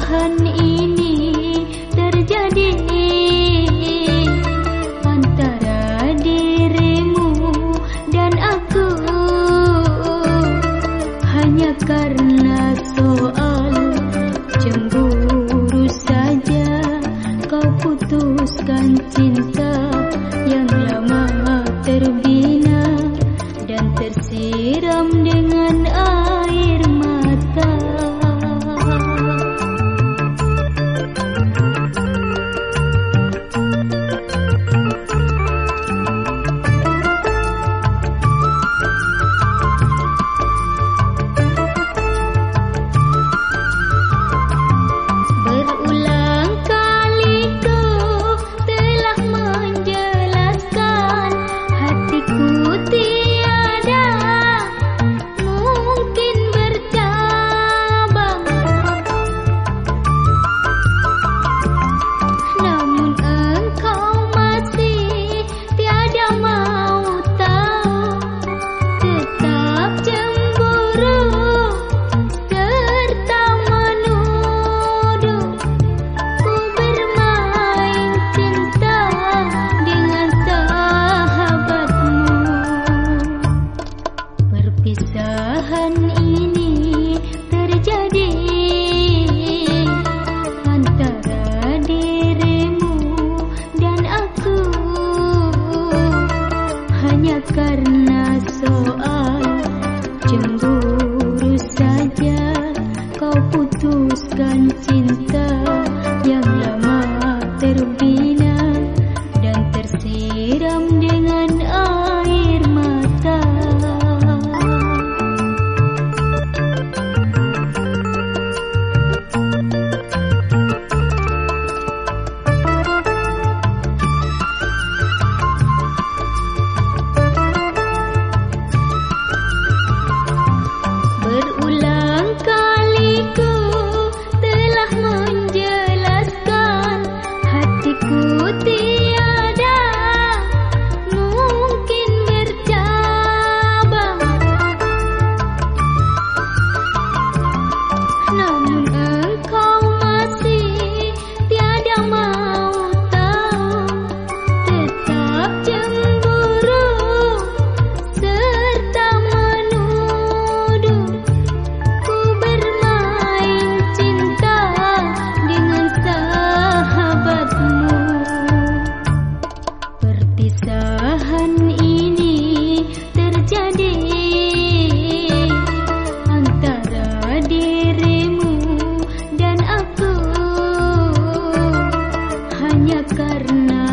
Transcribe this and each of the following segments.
恒。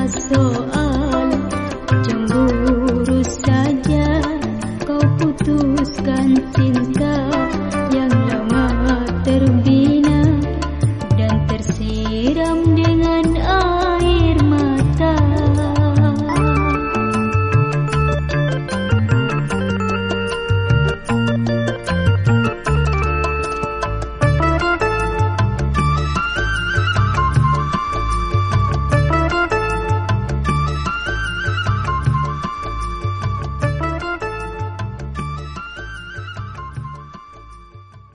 so